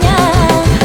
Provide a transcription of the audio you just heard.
娘。